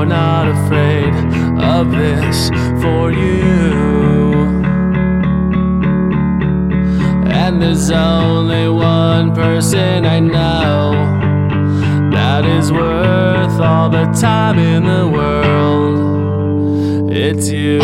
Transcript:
You're not afraid of this for you. And there's only one person I know that is worth all the time in the world. It's you.